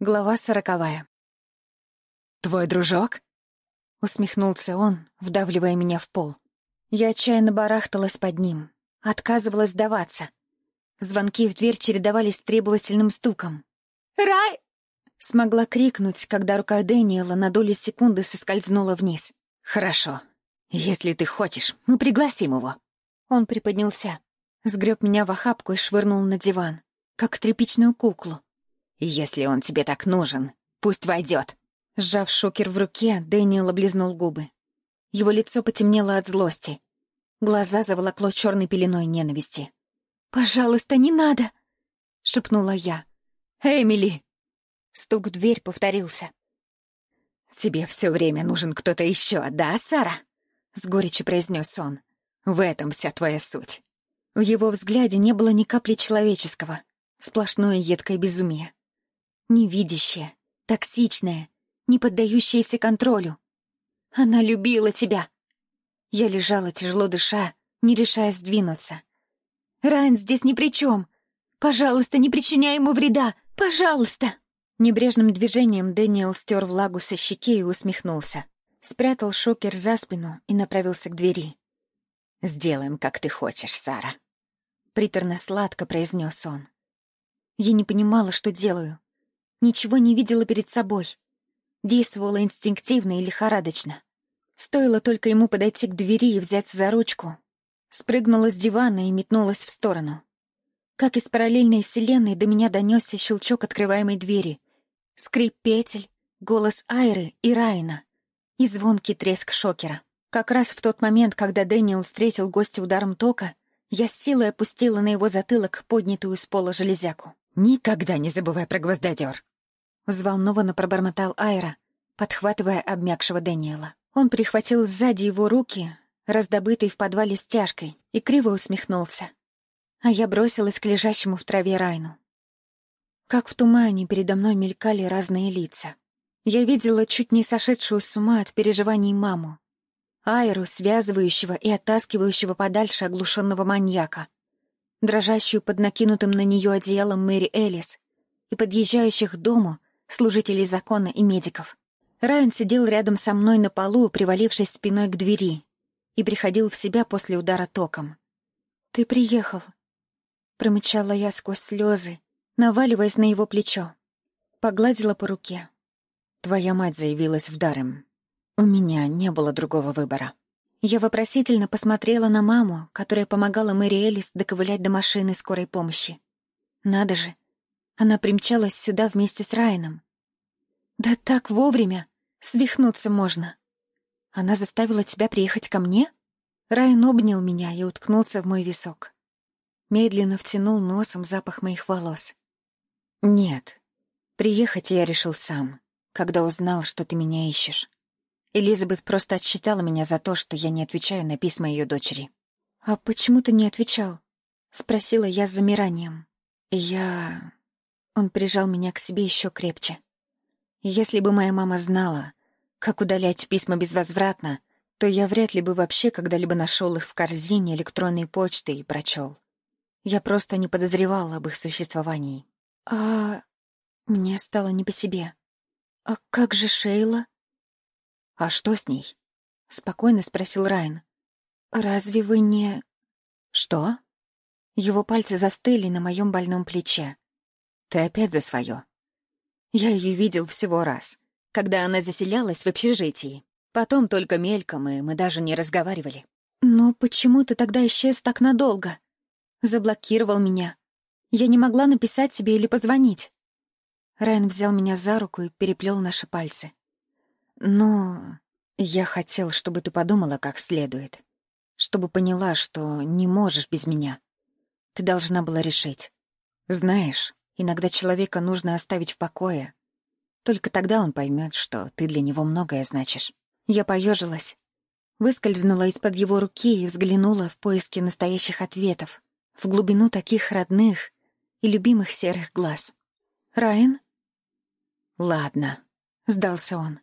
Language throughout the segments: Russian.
Глава сороковая. «Твой дружок?» — усмехнулся он, вдавливая меня в пол. Я отчаянно барахталась под ним, отказывалась сдаваться. Звонки в дверь чередовались требовательным стуком. «Рай!» — смогла крикнуть, когда рука Дэниела на долю секунды соскользнула вниз. «Хорошо. Если ты хочешь, мы пригласим его». Он приподнялся, сгреб меня в охапку и швырнул на диван, как тряпичную куклу. «Если он тебе так нужен, пусть войдет». Сжав шокер в руке, Дэниел облизнул губы. Его лицо потемнело от злости. Глаза заволокло черной пеленой ненависти. «Пожалуйста, не надо!» — шепнула я. «Эмили!» Стук в дверь повторился. «Тебе все время нужен кто-то еще, да, Сара?» — с горечью произнес он. «В этом вся твоя суть». В его взгляде не было ни капли человеческого. Сплошное едкое безумие невидящая, токсичная, не поддающаяся контролю. Она любила тебя. Я лежала, тяжело дыша, не решая сдвинуться. Райан здесь ни при чем. Пожалуйста, не причиняй ему вреда. Пожалуйста. Небрежным движением Дэниел стер влагу со щеки и усмехнулся. Спрятал шокер за спину и направился к двери. «Сделаем, как ты хочешь, Сара», — приторно-сладко произнес он. Я не понимала, что делаю. Ничего не видела перед собой. Действовала инстинктивно и лихорадочно. Стоило только ему подойти к двери и взяться за ручку. Спрыгнула с дивана и метнулась в сторону. Как из параллельной вселенной до меня донесся щелчок открываемой двери, скрип петель, голос Айры и Райна и звонкий треск шокера. Как раз в тот момент, когда Дэниел встретил гостя ударом тока, я с силой опустила на его затылок поднятую с пола железяку. «Никогда не забывай про гвоздодер!» Взволнованно пробормотал Айра, подхватывая обмякшего Дэниела. Он прихватил сзади его руки, раздобытый в подвале стяжкой, и криво усмехнулся. А я бросилась к лежащему в траве Райну. Как в тумане передо мной мелькали разные лица. Я видела чуть не сошедшую с ума от переживаний маму. Айру, связывающего и оттаскивающего подальше оглушенного маньяка дрожащую под накинутым на нее одеялом Мэри Элис и подъезжающих к дому служителей закона и медиков. Райан сидел рядом со мной на полу, привалившись спиной к двери, и приходил в себя после удара током. «Ты приехал», — промычала я сквозь слезы, наваливаясь на его плечо. Погладила по руке. «Твоя мать заявилась в Дарем. У меня не было другого выбора». Я вопросительно посмотрела на маму, которая помогала Мэри Элис доковылять до машины скорой помощи. Надо же, она примчалась сюда вместе с Райаном. Да так вовремя, свихнуться можно. Она заставила тебя приехать ко мне? Райан обнял меня и уткнулся в мой висок. Медленно втянул носом запах моих волос. «Нет, приехать я решил сам, когда узнал, что ты меня ищешь. Элизабет просто отсчитала меня за то, что я не отвечаю на письма ее дочери. «А почему ты не отвечал?» — спросила я с замиранием. «Я...» Он прижал меня к себе еще крепче. «Если бы моя мама знала, как удалять письма безвозвратно, то я вряд ли бы вообще когда-либо нашел их в корзине электронной почты и прочел. Я просто не подозревал об их существовании. А... Мне стало не по себе. А как же Шейла? «А что с ней?» — спокойно спросил Райан. «Разве вы не...» «Что?» Его пальцы застыли на моем больном плече. «Ты опять за свое. Я ее видел всего раз, когда она заселялась в общежитии. Потом только мельком, и мы даже не разговаривали. Но почему ты тогда исчез так надолго? Заблокировал меня. Я не могла написать тебе или позвонить. Райан взял меня за руку и переплел наши пальцы. Но я хотел, чтобы ты подумала как следует. Чтобы поняла, что не можешь без меня. Ты должна была решить. Знаешь, иногда человека нужно оставить в покое. Только тогда он поймет, что ты для него многое значишь. Я поежилась, выскользнула из-под его руки и взглянула в поиске настоящих ответов, в глубину таких родных и любимых серых глаз. «Райан?» «Ладно», — сдался он.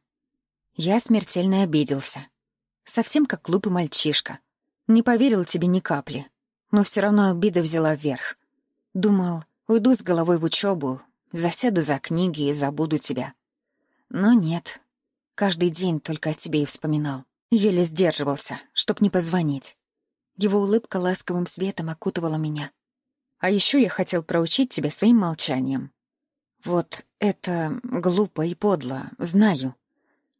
Я смертельно обиделся. Совсем как глупый мальчишка. Не поверил тебе ни капли. Но все равно обида взяла вверх. Думал, уйду с головой в учебу, засяду за книги и забуду тебя. Но нет, каждый день только о тебе и вспоминал. Еле сдерживался, чтоб не позвонить. Его улыбка ласковым светом окутывала меня. А еще я хотел проучить тебя своим молчанием. Вот это глупо и подло, знаю.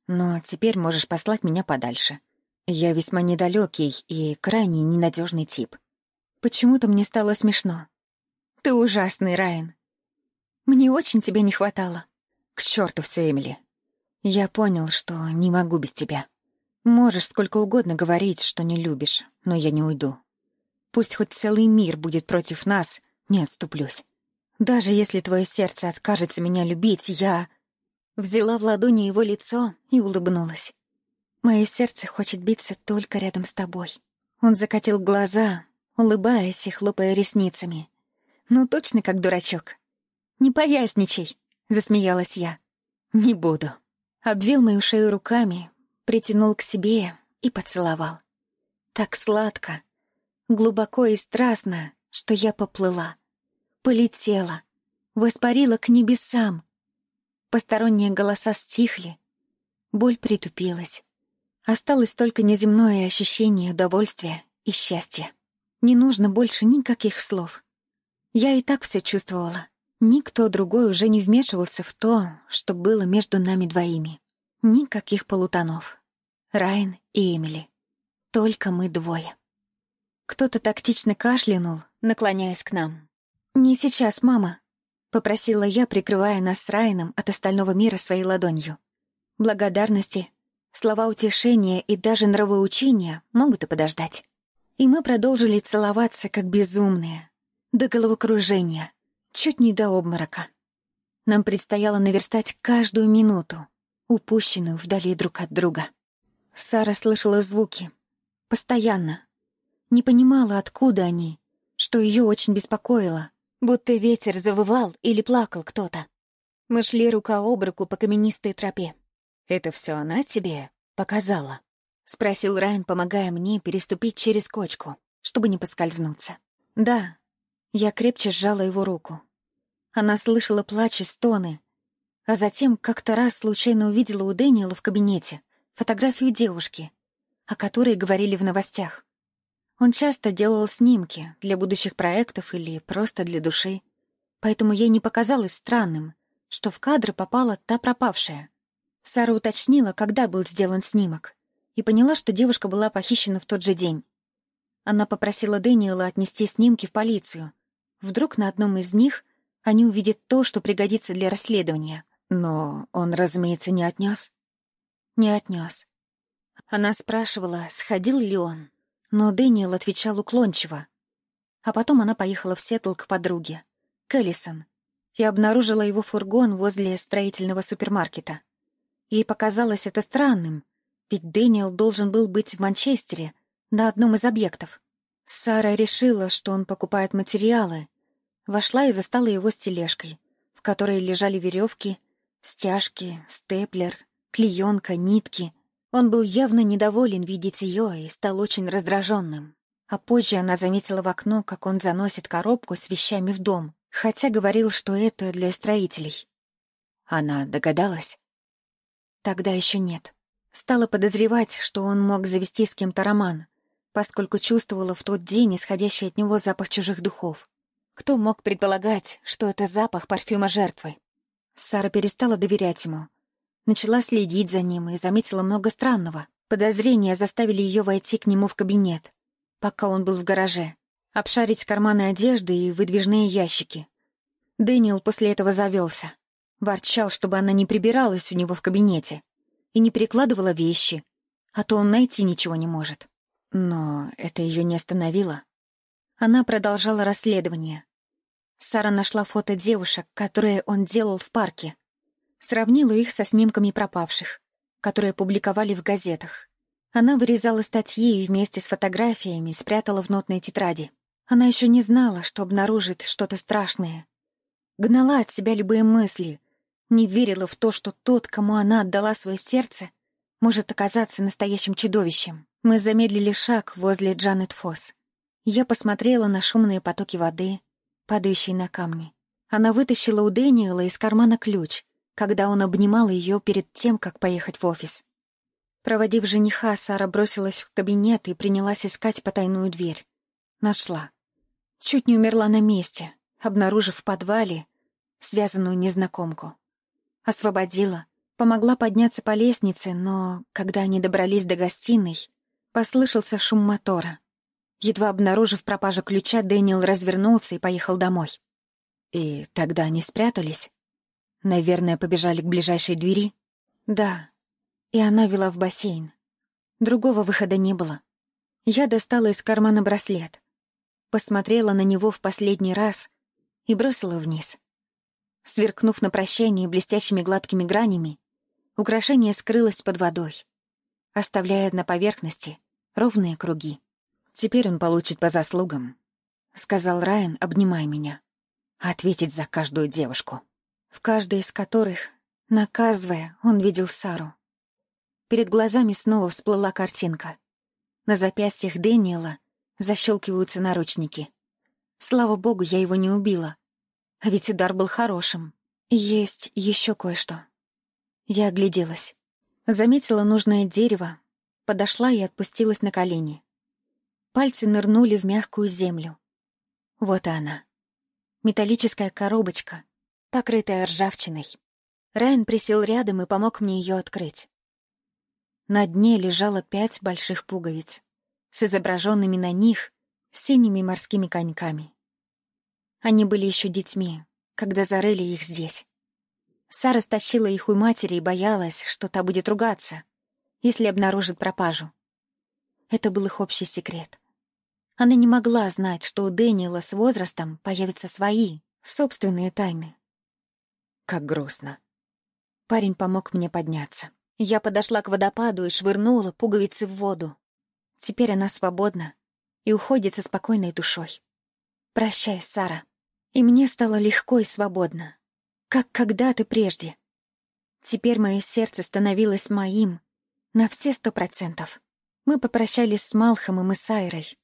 Но теперь можешь послать меня подальше. Я весьма недалекий и крайне ненадежный тип. Почему-то мне стало смешно. Ты ужасный, Райан. Мне очень тебя не хватало. К черту все, Эмили. Я понял, что не могу без тебя. Можешь сколько угодно говорить, что не любишь, но я не уйду. Пусть хоть целый мир будет против нас, не отступлюсь. Даже если твое сердце откажется меня любить, я... Взяла в ладони его лицо и улыбнулась. Мое сердце хочет биться только рядом с тобой. Он закатил глаза, улыбаясь и хлопая ресницами. Ну, точно как дурачок. «Не поясничай», — засмеялась я. «Не буду». Обвил мою шею руками, притянул к себе и поцеловал. Так сладко, глубоко и страстно, что я поплыла. Полетела, воспарила к небесам. Посторонние голоса стихли, боль притупилась. Осталось только неземное ощущение удовольствия и счастья. Не нужно больше никаких слов. Я и так все чувствовала. Никто другой уже не вмешивался в то, что было между нами двоими. Никаких полутонов. Райан и Эмили. Только мы двое. Кто-то тактично кашлянул, наклоняясь к нам. «Не сейчас, мама», — попросила я, прикрывая нас с Райаном от остального мира своей ладонью. Благодарности, слова утешения и даже нравоучения могут и подождать. И мы продолжили целоваться, как безумные, до головокружения, чуть не до обморока. Нам предстояло наверстать каждую минуту, упущенную вдали друг от друга. Сара слышала звуки. Постоянно. Не понимала, откуда они, что ее очень беспокоило, будто ветер завывал или плакал кто-то. Мы шли рука об руку по каменистой тропе. «Это все она тебе показала?» — спросил Райан, помогая мне переступить через кочку, чтобы не подскользнуться. «Да». Я крепче сжала его руку. Она слышала плач и стоны, а затем как-то раз случайно увидела у Дэниела в кабинете фотографию девушки, о которой говорили в новостях. Он часто делал снимки для будущих проектов или просто для души, поэтому ей не показалось странным, что в кадр попала та пропавшая. Сара уточнила, когда был сделан снимок, и поняла, что девушка была похищена в тот же день. Она попросила Дэниела отнести снимки в полицию. Вдруг на одном из них они увидят то, что пригодится для расследования — но он, разумеется, не отнес. Не отнес. Она спрашивала, сходил ли он, но Дэниел отвечал уклончиво. А потом она поехала в Сеттл к подруге, к Эллисон, и обнаружила его фургон возле строительного супермаркета. Ей показалось это странным, ведь Дэниел должен был быть в Манчестере, на одном из объектов. Сара решила, что он покупает материалы, вошла и застала его с тележкой, в которой лежали веревки Стяжки, степлер, клеенка, нитки. Он был явно недоволен видеть ее и стал очень раздраженным. А позже она заметила в окно, как он заносит коробку с вещами в дом, хотя говорил, что это для строителей. Она догадалась? Тогда еще нет. Стала подозревать, что он мог завести с кем-то роман, поскольку чувствовала в тот день исходящий от него запах чужих духов. Кто мог предполагать, что это запах парфюма жертвы? Сара перестала доверять ему. Начала следить за ним и заметила много странного. Подозрения заставили ее войти к нему в кабинет, пока он был в гараже, обшарить карманы одежды и выдвижные ящики. Дэниел после этого завелся. Ворчал, чтобы она не прибиралась у него в кабинете и не перекладывала вещи, а то он найти ничего не может. Но это ее не остановило. Она продолжала расследование, Сара нашла фото девушек, которые он делал в парке. Сравнила их со снимками пропавших, которые публиковали в газетах. Она вырезала статьи и вместе с фотографиями спрятала в нотной тетради. Она еще не знала, что обнаружит что-то страшное. Гнала от себя любые мысли, не верила в то, что тот, кому она отдала свое сердце, может оказаться настоящим чудовищем. Мы замедлили шаг возле Джанет Фосс. Я посмотрела на шумные потоки воды, падающий на камни. Она вытащила у Дэниела из кармана ключ, когда он обнимал ее перед тем, как поехать в офис. Проводив жениха, Сара бросилась в кабинет и принялась искать потайную дверь. Нашла. Чуть не умерла на месте, обнаружив в подвале связанную незнакомку. Освободила, помогла подняться по лестнице, но, когда они добрались до гостиной, послышался шум мотора. Едва обнаружив пропажу ключа, Дэниел развернулся и поехал домой. И тогда они спрятались. Наверное, побежали к ближайшей двери. Да, и она вела в бассейн. Другого выхода не было. Я достала из кармана браслет, посмотрела на него в последний раз и бросила вниз. Сверкнув на прощание блестящими гладкими гранями, украшение скрылось под водой, оставляя на поверхности ровные круги. «Теперь он получит по заслугам», — сказал Райан, обнимая меня. «Ответить за каждую девушку» в каждой из которых, наказывая, он видел Сару. Перед глазами снова всплыла картинка. На запястьях Дэниела защелкиваются наручники. Слава богу, я его не убила. А ведь удар был хорошим. Есть еще кое-что. Я огляделась. Заметила нужное дерево, подошла и отпустилась на колени. Пальцы нырнули в мягкую землю. Вот она. Металлическая коробочка, покрытая ржавчиной. Райан присел рядом и помог мне ее открыть. На дне лежало пять больших пуговиц с изображенными на них синими морскими коньками. Они были еще детьми, когда зарыли их здесь. Сара стащила их у матери и боялась, что та будет ругаться, если обнаружит пропажу. Это был их общий секрет. Она не могла знать, что у Дэниела с возрастом появятся свои, собственные тайны. Как грустно. Парень помог мне подняться. Я подошла к водопаду и швырнула пуговицы в воду. Теперь она свободна и уходит со спокойной душой. Прощай, Сара. И мне стало легко и свободно, как когда-то прежде. Теперь мое сердце становилось моим на все сто процентов. Мы попрощались с Малхомом и Сайрой,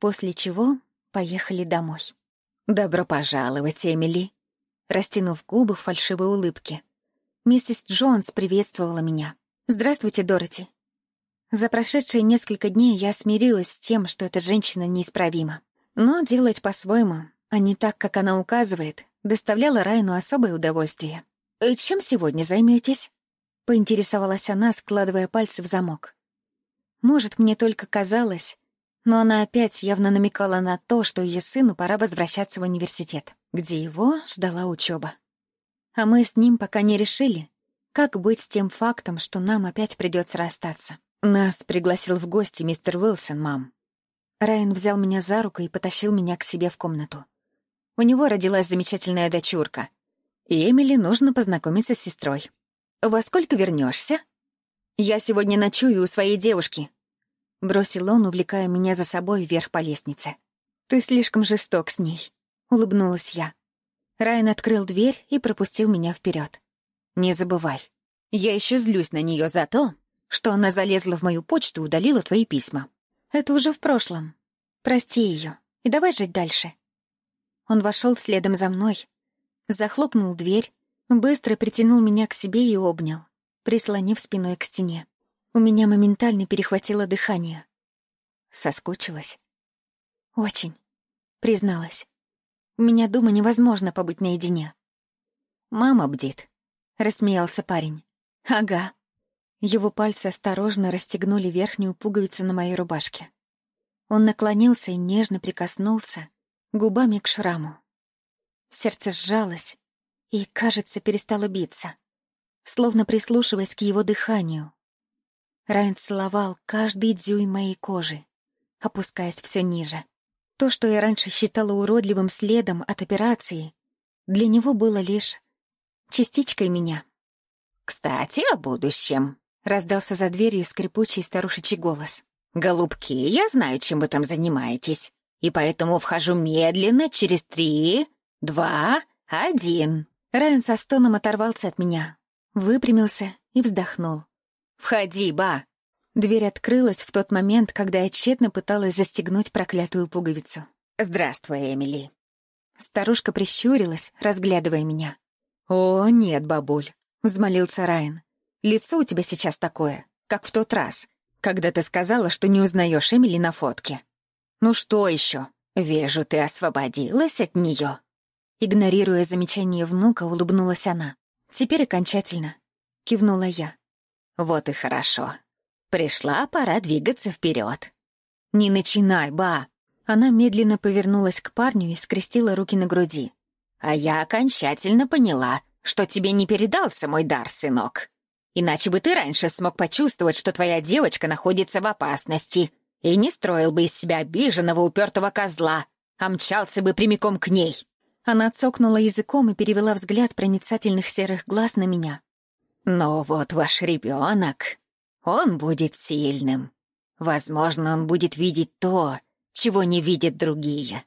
после чего поехали домой. «Добро пожаловать, Эмили», растянув губы в фальшивой улыбке. Миссис Джонс приветствовала меня. «Здравствуйте, Дороти». За прошедшие несколько дней я смирилась с тем, что эта женщина неисправима. Но делать по-своему, а не так, как она указывает, доставляло Райну особое удовольствие. «И чем сегодня займетесь? поинтересовалась она, складывая пальцы в замок. Может, мне только казалось, но она опять явно намекала на то, что ее сыну пора возвращаться в университет где его ждала учеба. А мы с ним пока не решили, как быть с тем фактом, что нам опять придется расстаться. Нас пригласил в гости мистер Уилсон, мам. Райан взял меня за руку и потащил меня к себе в комнату. У него родилась замечательная дочурка. И Эмили нужно познакомиться с сестрой. «Во сколько вернешься? «Я сегодня ночую у своей девушки», — бросил он, увлекая меня за собой вверх по лестнице. «Ты слишком жесток с ней», — улыбнулась я. Райан открыл дверь и пропустил меня вперед. «Не забывай, я еще злюсь на нее за то, что она залезла в мою почту и удалила твои письма. Это уже в прошлом. Прости ее и давай жить дальше». Он вошел следом за мной, захлопнул дверь, быстро притянул меня к себе и обнял, прислонив спиной к стене. У меня моментально перехватило дыхание. Соскучилась? Очень, призналась. У меня дома невозможно побыть наедине. «Мама бдит», — рассмеялся парень. «Ага». Его пальцы осторожно расстегнули верхнюю пуговицу на моей рубашке. Он наклонился и нежно прикоснулся губами к шраму. Сердце сжалось и, кажется, перестало биться, словно прислушиваясь к его дыханию. Райан целовал каждый дюйм моей кожи, опускаясь все ниже. То, что я раньше считала уродливым следом от операции, для него было лишь частичкой меня. «Кстати, о будущем», — раздался за дверью скрипучий старушечий голос. «Голубки, я знаю, чем вы там занимаетесь, и поэтому вхожу медленно через три, два, один». Райан со стоном оторвался от меня, выпрямился и вздохнул. «Входи, ба!» Дверь открылась в тот момент, когда я тщетно пыталась застегнуть проклятую пуговицу. «Здравствуй, Эмили». Старушка прищурилась, разглядывая меня. «О, нет, бабуль», — взмолился Райан. «Лицо у тебя сейчас такое, как в тот раз, когда ты сказала, что не узнаешь Эмили на фотке. Ну что еще? Вижу, ты освободилась от нее. Игнорируя замечание внука, улыбнулась она. «Теперь окончательно», — кивнула я. «Вот и хорошо. Пришла пора двигаться вперед. «Не начинай, ба!» Она медленно повернулась к парню и скрестила руки на груди. «А я окончательно поняла, что тебе не передался мой дар, сынок. Иначе бы ты раньше смог почувствовать, что твоя девочка находится в опасности, и не строил бы из себя обиженного упертого козла, а мчался бы прямиком к ней». Она цокнула языком и перевела взгляд проницательных серых глаз на меня. «Но вот ваш ребенок, он будет сильным. Возможно, он будет видеть то, чего не видят другие.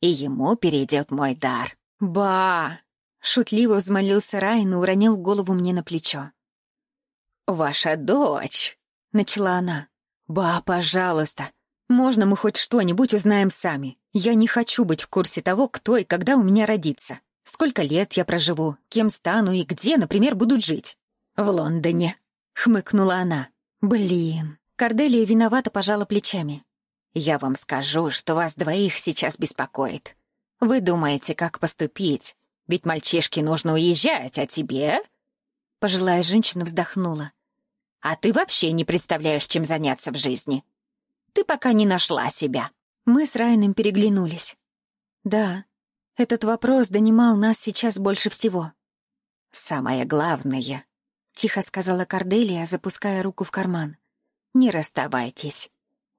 И ему перейдет мой дар». «Ба!» — шутливо взмолился Райан и уронил голову мне на плечо. «Ваша дочь», — начала она. «Ба, пожалуйста, можно мы хоть что-нибудь узнаем сами? Я не хочу быть в курсе того, кто и когда у меня родится. Сколько лет я проживу, кем стану и где, например, буду жить». «В Лондоне», — хмыкнула она. «Блин». Корделия виновато пожала плечами. «Я вам скажу, что вас двоих сейчас беспокоит. Вы думаете, как поступить? Ведь мальчишке нужно уезжать, а тебе...» Пожилая женщина вздохнула. «А ты вообще не представляешь, чем заняться в жизни. Ты пока не нашла себя». Мы с Райаном переглянулись. Да, этот вопрос донимал нас сейчас больше всего. «Самое главное», — тихо сказала Корделия, запуская руку в карман. «Не расставайтесь.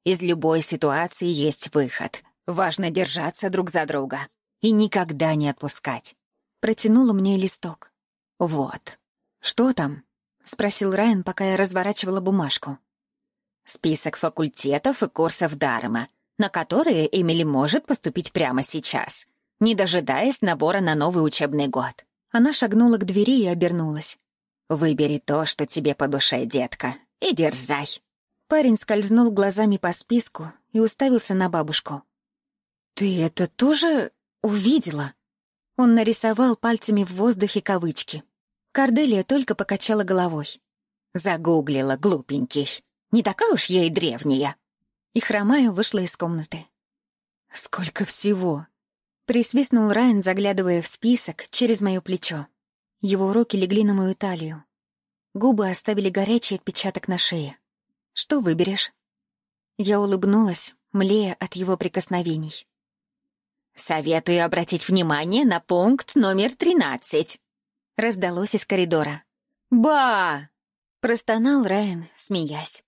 Из любой ситуации есть выход. Важно держаться друг за друга и никогда не отпускать». Протянула мне листок. «Вот». «Что там?» — спросил Райан, пока я разворачивала бумажку. «Список факультетов и курсов Дарма, на которые Эмили может поступить прямо сейчас, не дожидаясь набора на новый учебный год». Она шагнула к двери и обернулась. «Выбери то, что тебе по душе, детка, и дерзай». Парень скользнул глазами по списку и уставился на бабушку. «Ты это тоже увидела?» Он нарисовал пальцами в воздухе кавычки. Корделия только покачала головой. Загуглила, глупенький. Не такая уж я и древняя. И хромая вышла из комнаты. «Сколько всего!» Присвистнул Райан, заглядывая в список через мое плечо. Его руки легли на мою талию. Губы оставили горячий отпечаток на шее. «Что выберешь?» Я улыбнулась, млея от его прикосновений. «Советую обратить внимание на пункт номер тринадцать», раздалось из коридора. «Ба!» — простонал Райан, смеясь.